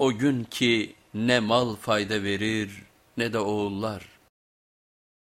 O gün ki ne mal fayda verir ne de oğullar.